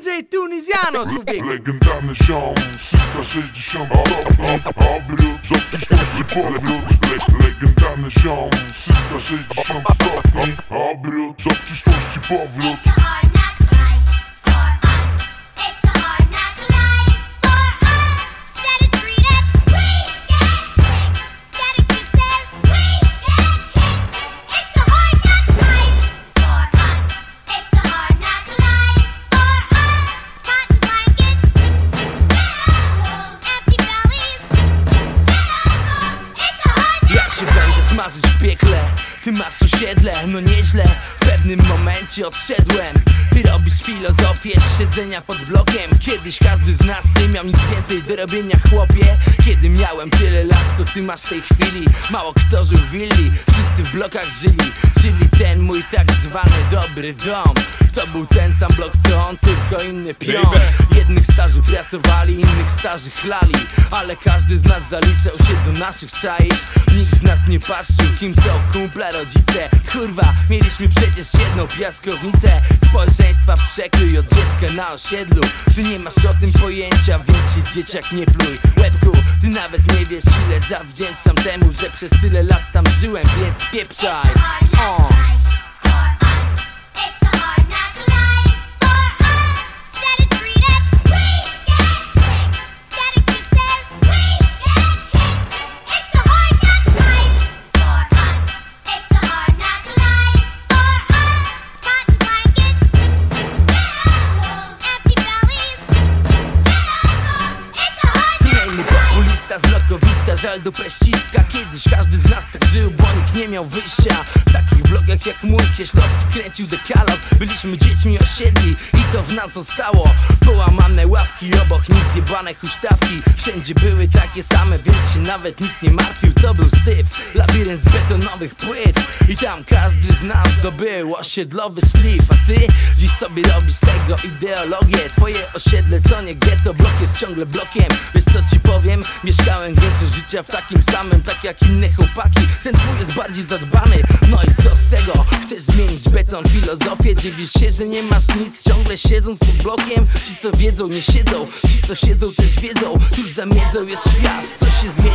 DJ Tunizjano, człowiek Legendarny ziom 360 stopni Obrót do przyszłości powrót Le Legendarny ziom 360 stopni Obrót do przyszłości powrót piekle. Ty masz osiedle, no nieźle. W pewnym momencie odszedłem. Ty robisz filozofię z siedzenia pod blokiem. Kiedyś każdy z nas nie miał nic więcej do robienia chłopie. Kiedy miałem tyle lat co ty masz w tej chwili? Mało kto żył w willi, wszyscy w blokach żyli. Czyli ten mój tak zwany dobry dom. To był ten sam blok co on, tylko inny pion. Starzy pracowali, innych starzy chlali Ale każdy z nas zaliczał się do naszych czaisz. Nikt z nas nie patrzył, kim są kumple, rodzice. Kurwa, mieliśmy przecież jedną piaskownicę. Społeczeństwa przekrój od dziecka na osiedlu. Ty nie masz o tym pojęcia, więc się dzieciak nie pluj. Łebku, ty nawet nie wiesz ile zawdzięczam temu Że przez tyle lat tam żyłem, więc pieprzaj O. populista, zlokowista, żal dupę ściska. Kiedyś każdy z nas tak żył, bo nikt nie miał wyjścia. W takich blogach jak mój Kieślowski kręcił dekalog. Byliśmy dziećmi osiedli i to w nas zostało. Połamane ławki, obok nich zjebane huśtawki. Wszędzie były takie same, więc się nawet nikt nie martwił. To był syf, labirynt z betonowych płyt. I tam każdy z nas zdobył osiedlowy szlif A ty dziś sobie robisz tego ideologię. Twoje osiedle to nie ghetto, blok jest ciągle blokiem. Wiesz co ci powiem? Mieszkałem większość życia w takim samym, tak jak inne chłopaki. Ten twój jest bardziej zadbany, no i co z tego? Chcesz zmienić beton, filozofię? Dziwisz się, że nie masz nic, ciągle siedząc pod blokiem. Ci co wiedzą, nie siedzą, ci co siedzą też wiedzą. Tuż za miedzą jest świat, co się wiedzą